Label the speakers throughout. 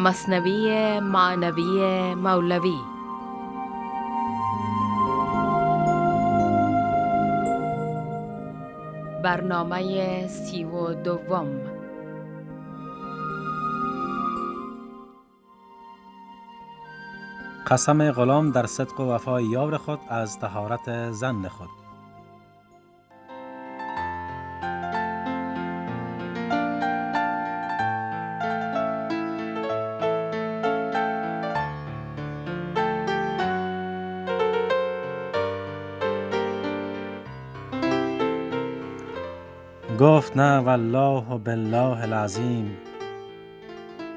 Speaker 1: مصنوی معنوی مولوی. برنامه سی و دوم.
Speaker 2: قسم غلام در صدق و وفای یار خود از تهارت زن خود. گفت نه والله و بالله العظیم.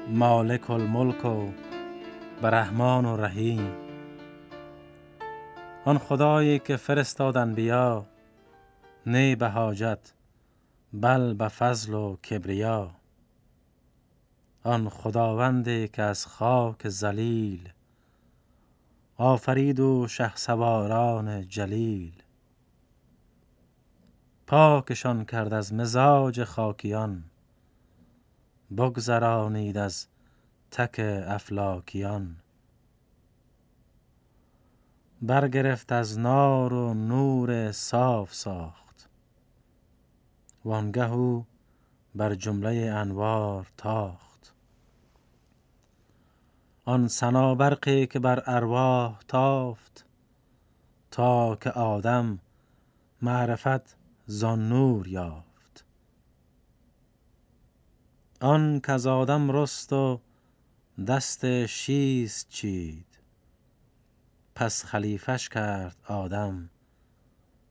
Speaker 2: مالک الملک و برحمان و رحیم آن خدایی که فرستاد انبیا نه به حاجت بل به فضل و کبریا. آن خداوندی که از خاک زلیل آفرید و شهسواران جلیل. پاکشان کرد از مزاج خاکیان بگذرانید از تک افلاکیان. برگرفت از نار و نور صاف ساخت. وانگه او بر جمله انوار تاخت. آن سنابرقی که بر ارواح تافت تا که آدم معرفت زان نور یافت. آن کز آدم رست و دست شیز چید. پس خلیفش کرد آدم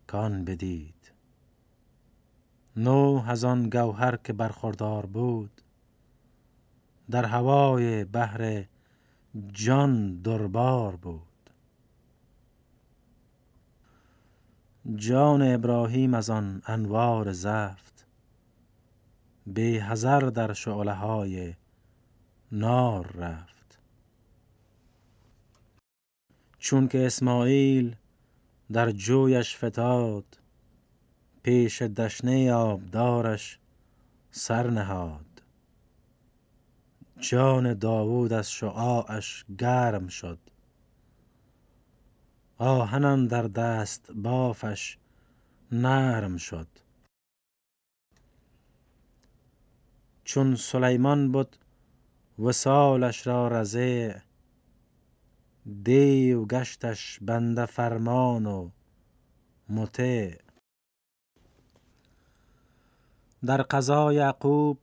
Speaker 2: کان بدید. نو از آن گوهر که برخوردار بود در هوای بحر جان دربار بود. جان ابراهیم از آن انوار زفت. بی هزر در شعله های نار رفت. چون که اسماعیل در جویش فتاد پیش دشنه آبدارش سر نهاد. جان داوود از شعاعش گرم شد. آهنم در دست بافش نرم شد. چون سلیمان بود وسالش را رضیع دیو گشتش بنده فرمان و مطیع. در قضا یعقوب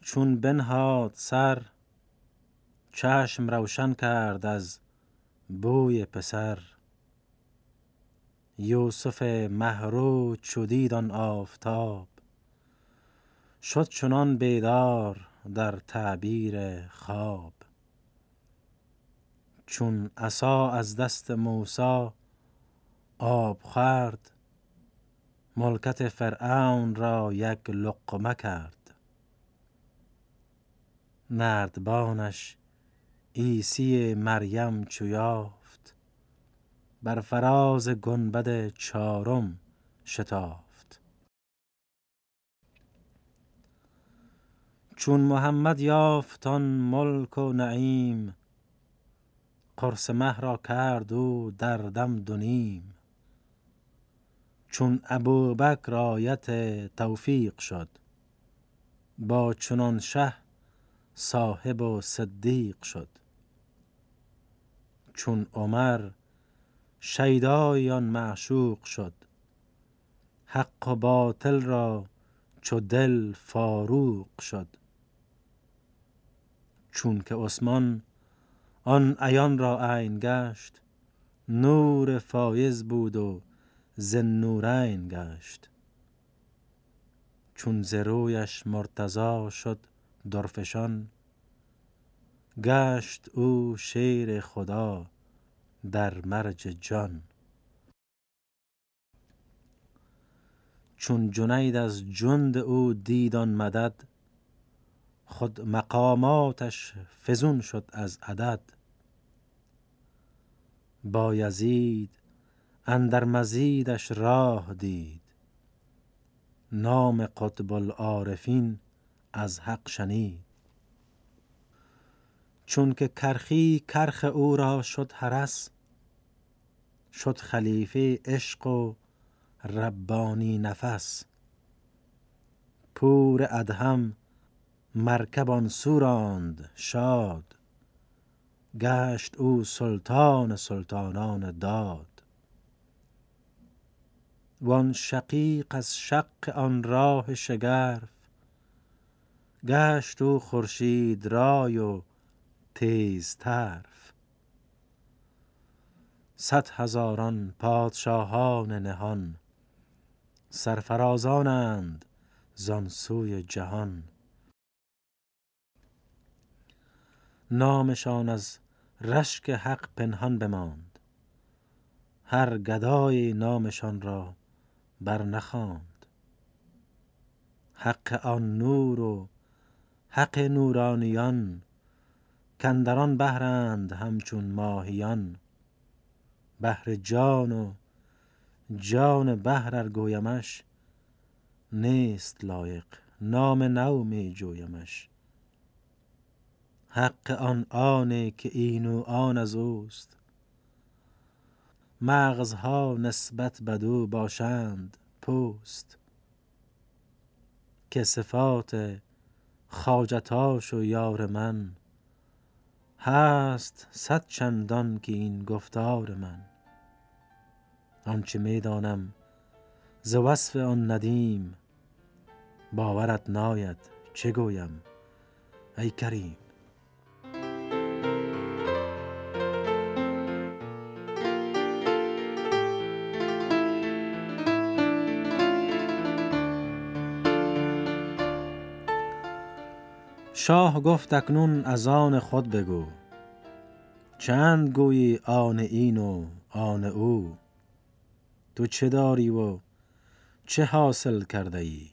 Speaker 2: چون بنهاد سر چشم روشن کرد از بوی پسر. یوسف مه رو چو دید آن آفتاب. شد چنان بیدار در تعبیر خواب. چون عصا از دست موسی آب خورد ملکت فرعون را یک لقمه کرد. نردبانش عیسی مریم چو بر فراز گنبد چارم شتافت. چون محمد یافت آن ملک و نعیم قرص مه را کرد او در دم دو نیم. چون ابوبکر آیت توفیق شد با چنان شه صاحب و صدیق شد. چون عمر شیدای آن معشوق شد. حق و باطل را چو دل فاروق شد. چون که عثمان آن عیان را عین گشت نور فایز بود و ذی النورین گشت. چون ز رویش مرتضی شد درفشان گشت او شیر خدا. در مرج جان. چون جنید از جند او دید آن مدد خود مقاماتش فزون شد از عدد. بایزید اندر مزیدش راه دید. نام قطب العارفین از حق شنید. چون که کرخی کرخ او را شد حرس شد خلیفه عشق و ربانی نفس. پور ادهم مرکبان سوراند شاد. گشت او سلطان سلطانان داد. وان شقیق از شق آن راه شگرف. گشت او خورشید رای و تیز طرف صد هزاران پادشاهان نهان. سرفرازانند زان سوی جهان. نامشان از رشک حق پنهان بماند. هر گدای نامشان را بر نخواند. حق آن نور و حق نورانیان کندران بحرند همچون ماهیان. بحر جان و جان بحر ار گویمش نیست لایق نام نو می جویمش. حق آن آنه که این و آن از اوست. مغزها نسبت بدو باشند پوست. که صفات خواجتاش و یار من هست صد چندان که این گفتار من. آنچه می دانم ز وصف آن ندیم باورت ناید چه گویم ای کریم. شاه گفت اکنون از آن خود بگو. چند گویی آن این و آن او؟ تو چه داری و چه حاصل کرده ای؟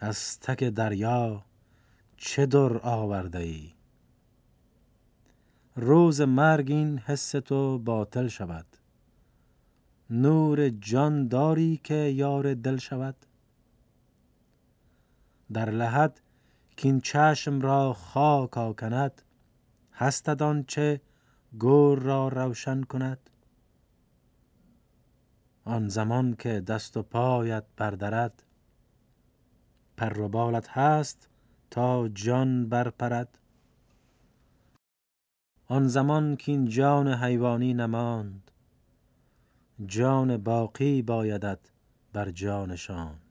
Speaker 2: از تک دریا چه در آورده ای؟ روز مرگ این حس تو باطل شود. نور جان داری که یار دل شود؟ در لحد کین چشم را خاک آکند. هستد آنچه گور را روشن کند. آن زمان که دست و پایت بردرد پر و بالت هست تا جان برپرد. آن زمان کین جان حیوانی نماند جان باقی بایدت بر جا نشاند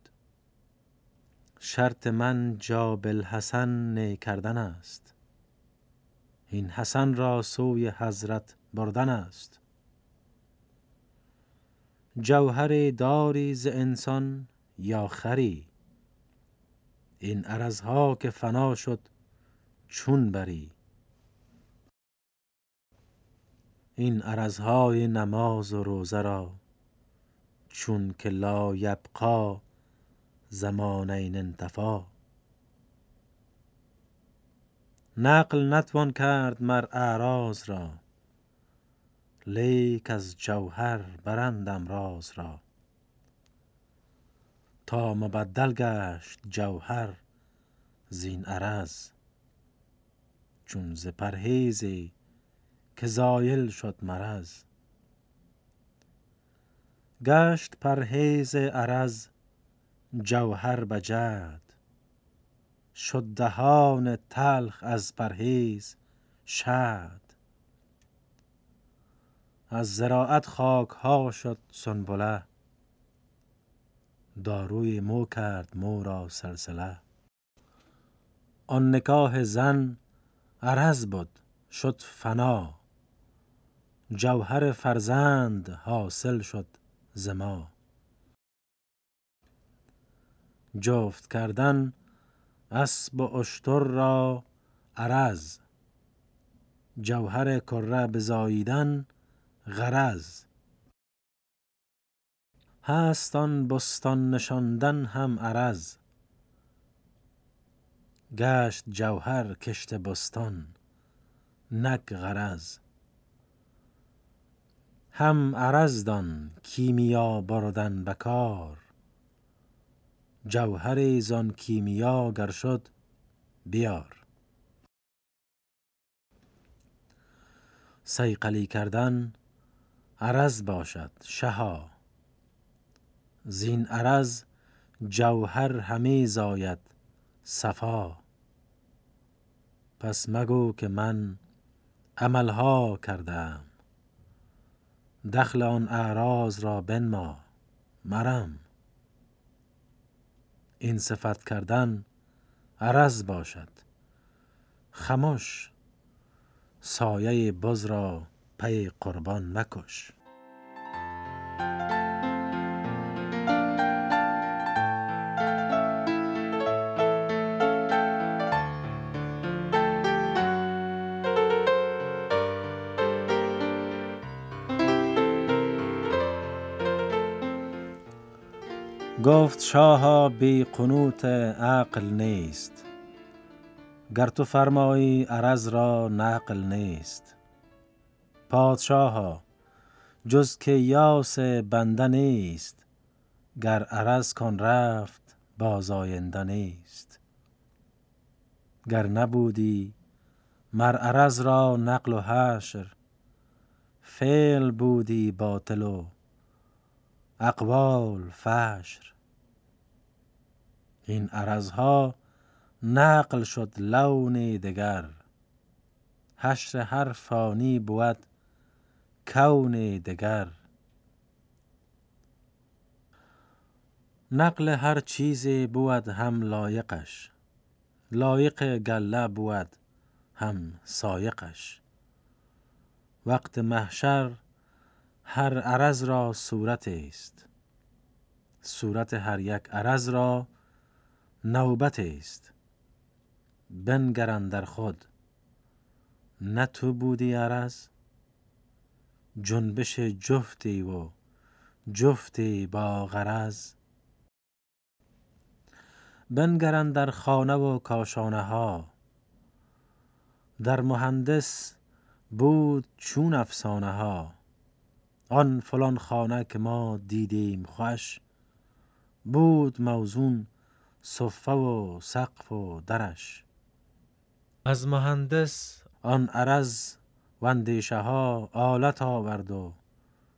Speaker 2: شرط من جا بالحسن نی کردن است. این حسن را سوی حضرت بردن است. جوهری داری ز انسان یا خری؟ این عرضها که فنا شد چون بری؟ این عرضهای نماز و روزه را چون که لا یبقی زمانین انطفا نقل نتوان کرد مر اعراض را. لیک از جوهر برند امراض را. تا مبدل گشت جوهر زین عرض. چون ز پرهیزی که زایل شد مرض. گشت پرهیز عرض جوهر به جعد شد دهان تلخ از پرهیز شعد از زراعت خاک ها شد سنبله. داروی مو کرد مو را سلسله. آن نکاح زن عرض بد شد فنا. جوهر فرزند حاصل شد ز ما جفت کردن اسب و اشتر را عرض جوهر کره بزاییدن غرض. هست آن بستان نشاندن هم عرض. گشت جوهر کشت بستان نک غرض. هم عرض دان کیمیا بردن به کار. جوهری زان کیمیا گر شد بیار. سیقلی کردن عرض باشد شها. زین عرض جوهر همه زاید صفا. پس مگو که من عملها کردم. دخل آن اعراض را بنما مرم. این صفت کردن عرض باشد. خموش سایه بز را پی قربان مکش. گفت شاها بی قنوت عقل نیست. گر تو فرمایی عرض را نقل نیست. پادشاها جز که یاس بنده نیست گر عرض کن رفت بازاینده نیست. گر نبودی مر عرض را نقل و حشر فعل بودی باطل و اقوال فشر این عرضها نقل شد لون دگر. حشر هر فانی بود کون دگر. نقل هر چیزی بود هم لایقش لایق گله بود هم سایقش. وقت محشر هر عرض را صورت است. صورت هر یک عرض را نوبت است. بنگرن در خود نه تو بودی عرض جنبش جفتی و جفتی با غرض. بنگرن در خانه و کاشانه ها در مهندس بود چون افسانه ها. آن فلان خانه که ما دیدیم خوش بود موزون صفه و سقف و درش. از مهندس آن عرض و اندیشه ها آلت آورد و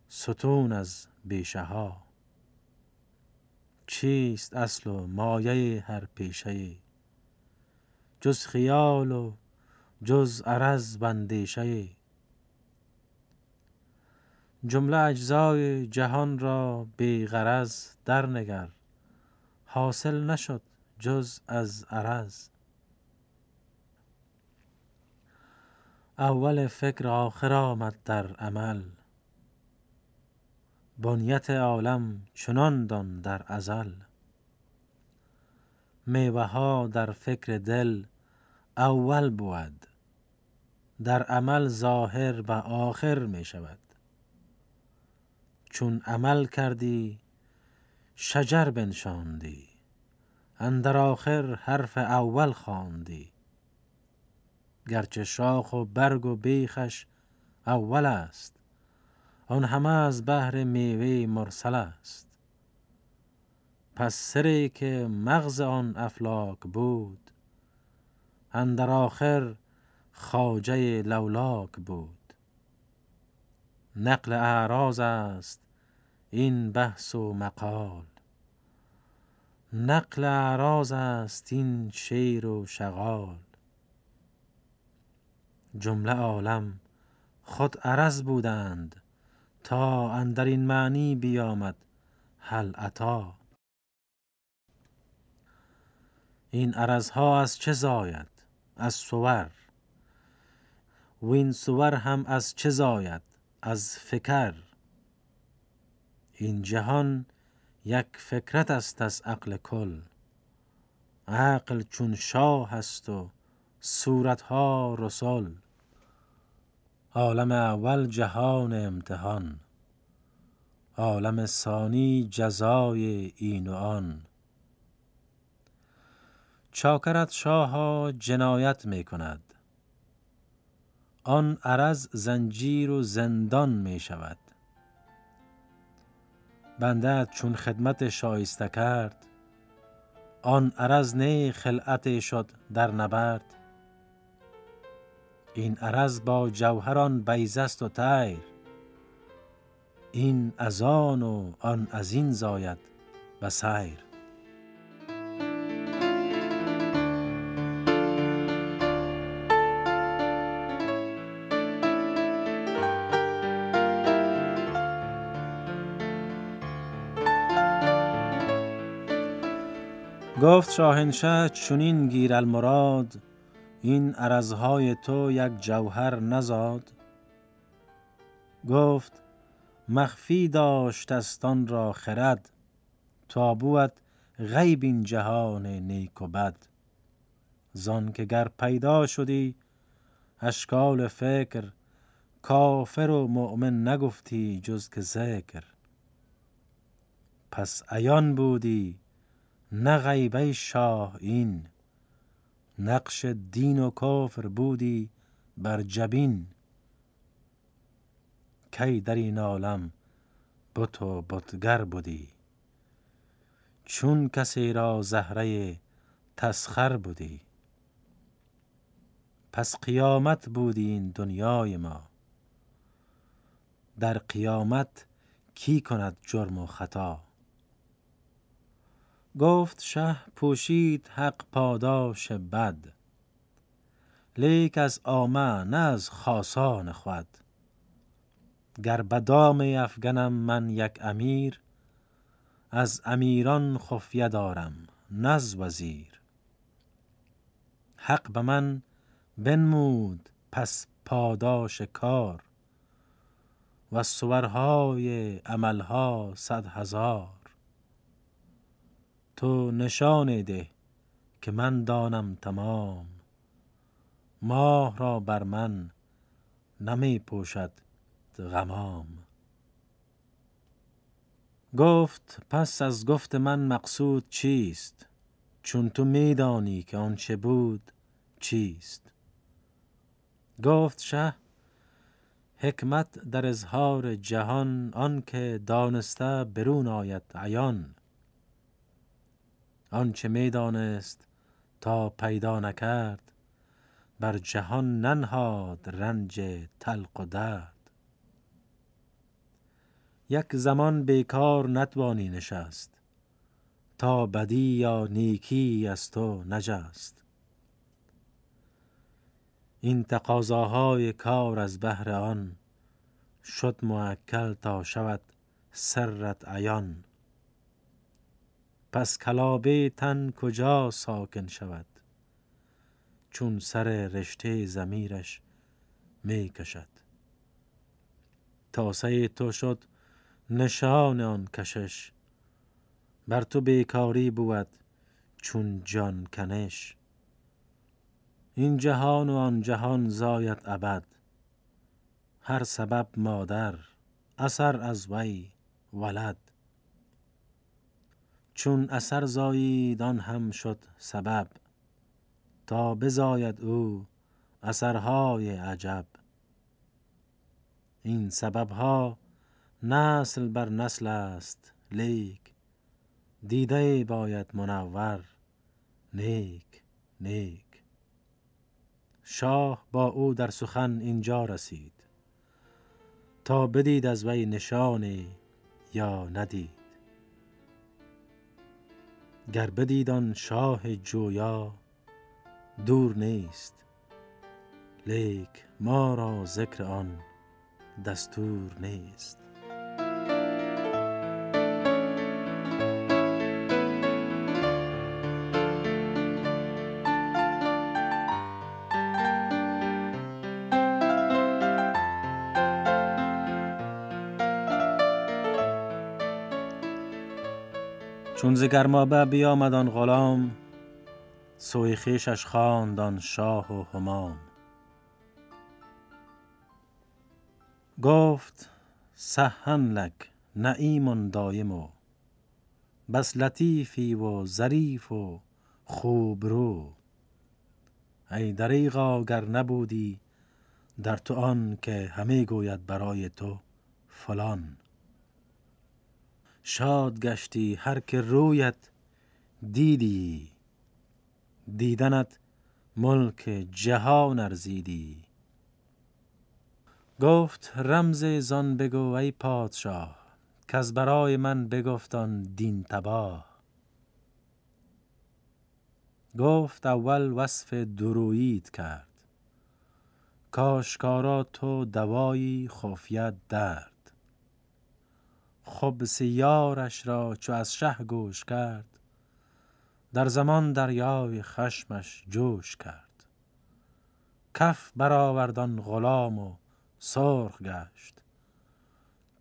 Speaker 2: ستون از بیشه ها چیست اصل و مایه هر پیشه؟ جز خیال و جز عرض و اندیشه؟ جمله اجزای جهان را بی غرض در نگر حاصل نشد جز از عرض. اول فکر آخر آمد در عمل بنیت عالم چنان دان در ازل. میوه ها در فکر دل اول بود در عمل ظاهر و آخر می شود چون عمل کردی شجر بنشاندی. اندر آخر حرف اول خواندی. گرچه شاخ و برگ و بیخش اول است آن همه از بهر میوه مرسل است. پس سری که مغز آن افلاک بود اندر آخر خاجه لولاک بود. نقل اعراض است. این بحث و مقال. نقل اعراض است این شیر و شغال. جمله عالم خود عرض بودند. تا اندر این معنی بیامد هل عطا این عرضها از چه زاید؟ از صور وین صور هم از چه زاید؟ از فکر. این جهان یک فکرت است از عقل کل. عقل چون شاه است و صورتها رسل عالم اول جهان امتحان. عالم ثانی جزای این و آن. چاکرت شاها جنایت می کند آن عرض زنجیر و زندان می شود. بندت چون خدمت شایسته کرد آن عرض نه خلعت شد در نبرد. این عرض با جوهران بیزست و تیر این از آن و آن از این زاید و سیر. گفت شاهنشه چونین گیر المراد این عرضهای تو یک جوهر نزاد. گفت مخفی داشت استان را خرد تابوت غیب این جهان نیک و بد. زان که گر پیدا شدی اشکال فکر کافر و مؤمن نگفتی جز که ذکر. پس عیان بودی نه غیبه شاه این نقش دین و کافر بودی بر جبین. کی در این عالم بت و بتگر بودی؟ چون کسی را زهره تسخر بودی. پس قیامت بودی این دنیای ما. در قیامت کی کند جرم و خطا؟ گفت شه پوشید حق پاداش بد لیک از آمه نه از خاصان خود. گر بدام افگنم من یک امیر از امیران خفیه دارم نز وزیر. حق به من بنمود پس پاداش کار و سورهای عملها صد هزار. تو نشان ده که من دانم تمام. ماه را بر من نمی پوشد غمام. گفت پس از گفت من مقصود چیست؟ چون تو میدانی که آنچه بود چیست؟ گفت شه حکمت در اظهار جهان آنکه دانسته برون آید عیان. آنچه می‌دانست تا پیدا نکرد بر جهان ننهاد رنج تلق و درد. یک زمان بیکار نتوانی نشست تا بدی یا نیکی از تو نجست. این تقاضاهای کار از بهر آن شد معکل تا شود سرت عیان. پس کلابه تن کجا ساکن شود؟ چون سر رشته زمیرش می کشد. تاسه تو شد نشان آن کشش بر تو بیکاری بود چون جان کنش. این جهان و آن جهان زاید ابد هر سبب مادر اثر از وی ولد. چون اثر زایید آن هم شد سبب. تا بزاید او اثرهای عجب. این سببها نسل بر نسل است لیک. دیده باید منور نیک نیک. شاه با او در سخن اینجا رسید. تا بدید از وی نشانی یا ندید. گر بدید آن شاه جویا دور نیست. لیک ما را ذکر آن دستور نیست. چون ز گرمابه بیامد آن غلام سوی خویشش خواند شاه و همام گفت سهن لک نعیم دایم و بس لطیفی و ظریف و خوب رو. ای دریغا گر نبودی در تو آن که همه گوید برای تو فلان. شاد گشتی هر که رویت دیدی. دیدنت ملک جهان ارزیدی. گفت رمز زان بگو ای پادشاه که برای من بگفتان دین تباه. گفت اول وصف درویید کرد. کاشکارا تو دوایی خفیت درد خب سیارش را چو از شه گوش کرد در زمان دریای خشمش جوش کرد. کف برآورد غلام و سرخ گشت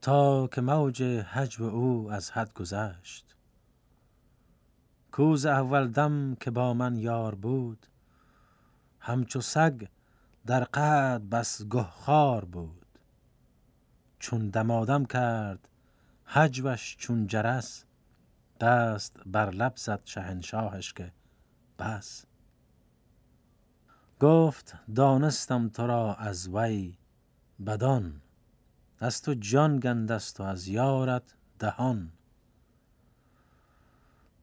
Speaker 2: تا که موج هجو او از حد گذشت. کوز اول دم که با من یار بود همچو سگ در قد بس گهخوار بود. چون دمادم کرد هجوش چون جرس دست بر لب زد شهنشاهش که بس. گفت دانستم تو را از وی بدان از تو جان گندست و از یارت دهان.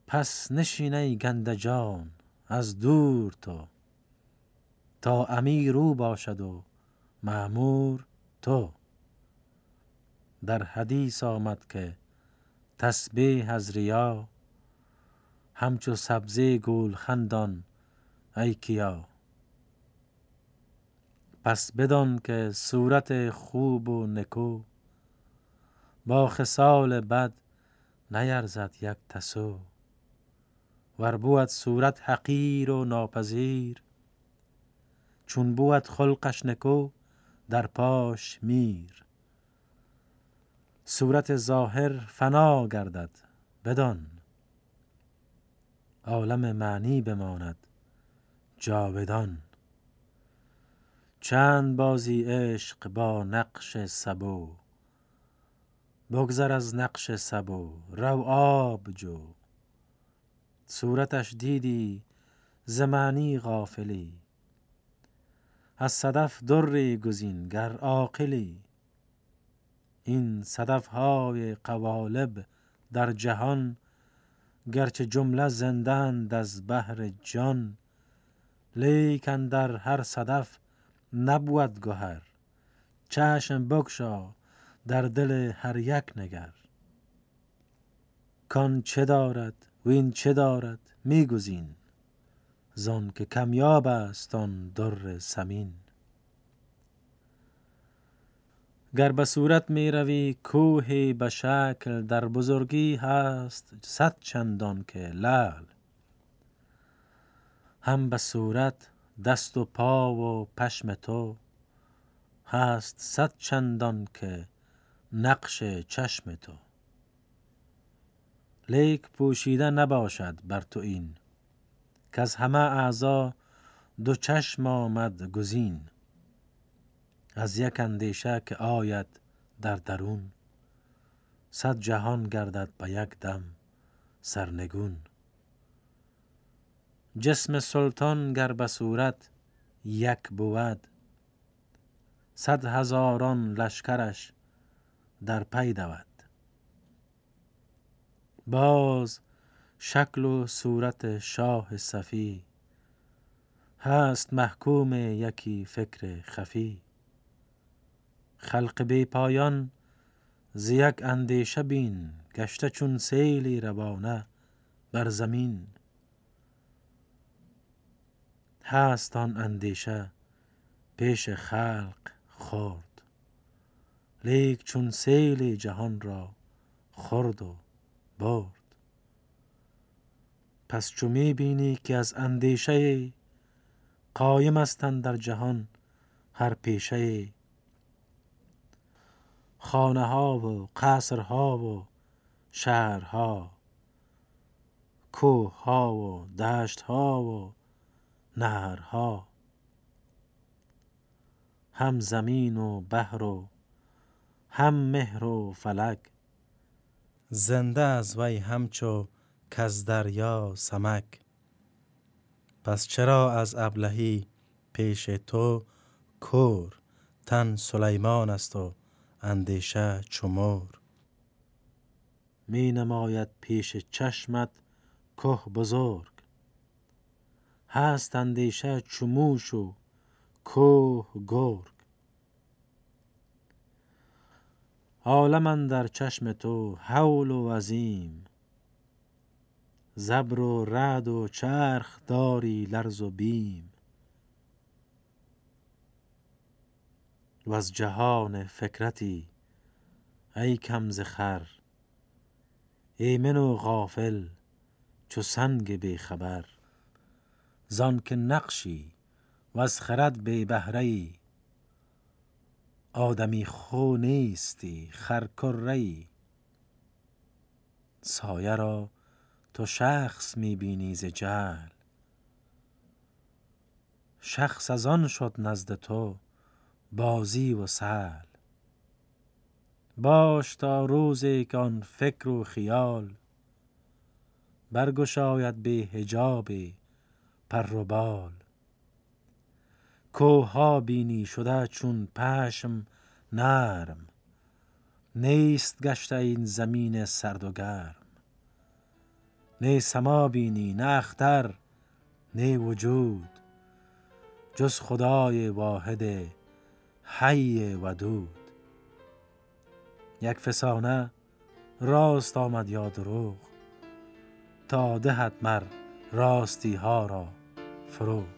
Speaker 2: پس نشینه گنده جان از دور تو تا امیر او باشد و معمور تو. در حدیث آمد که تسبیح از ریا همچو سبزه گول خندان ای کیا. پس بدان که صورت خوب و نکو با خصال بد نیرزد یک تسو. ور بود صورت حقیر و ناپذیر چون بود خلقش نکو در پاش میر. صورت ظاهر فنا گردد بدان. عالم معنی بماند جاودان. چند بازی عشق با نقش سبو بگذر از نقش سبو رو آب جو. صورتش دیدی ز معنی غافلی از صدف دری گزین گر عاقلی. این صدف های قوالب در جهان گرچه جمله زندند از بهر جان. لیک اندر هر صدف نبود گهر چشم بگشا در دل هر یک نگر. کان چه دارد وین چه دارد میگزین زان که کمیاب است آن در ثمین گر به صورت می روی کوهی به شکل در بزرگی هست صد چندان که لعل. هم به صورت دست و پا و پشم تو هست صد چندان که نقش چشم تو. لیک پوشیده نباشد بر تو این از همه اعضا دو چشم آمد گزین. از یک اندیشه که آید در درون. صد جهان گردد به یک دم سرنگون. جسم سلطان گر به صورت یک بود صد هزاران لشکرش در پی دود. باز شکل و صورت شاه صفی هست محکوم یکی فکر خفی. خلق بی پایان ز یک اندیشه بین گشته چون سیلی روانه بر زمین. هست آن اندیشه پیش خلق خورد لیک چون سیل جهان را خورد و برد. پس چو می بینی که از اندیشه قایم استن در جهان هر پیشه خانه ها و قصرها و شهرها کوه ها و دشت ها و نهرها. هم زمین و بحر و هم مهر و فلک. زنده از وی همچو کز دریا سمک. پس چرا از ابلهی پیش تو کور؟ تن سلیمان است و اندیشه چمور می نماید پیش چشمت که بزرگ. هست اندیشه چموش و کوه گرگ. حال در چشم تو حول و عظیم. زبر و رد و چرخ داری لرز و بیم. و از جهان فکرتی ای کم زخر ایمن و غافل چو سنگ بی خبر. زان که نقشی و از خرد بی بهره آدمی خو نیستی خرکره سایه را تو شخص می‌بینی ز جهل. شخص از آن شد نزد تو. بازی و سهل. باش تا روزی که آن فکر و خیال برگشاید به حجاب پر و بال. کوها بینی شده چون پشم نرم نیست گشته این زمین سرد و گرم. نه سما بینی نه اختر نه وجود جز خدای واحد حی ودود. یک فسانه راست آمد یا دروغ تا دهد مر راستی ها را فروغ.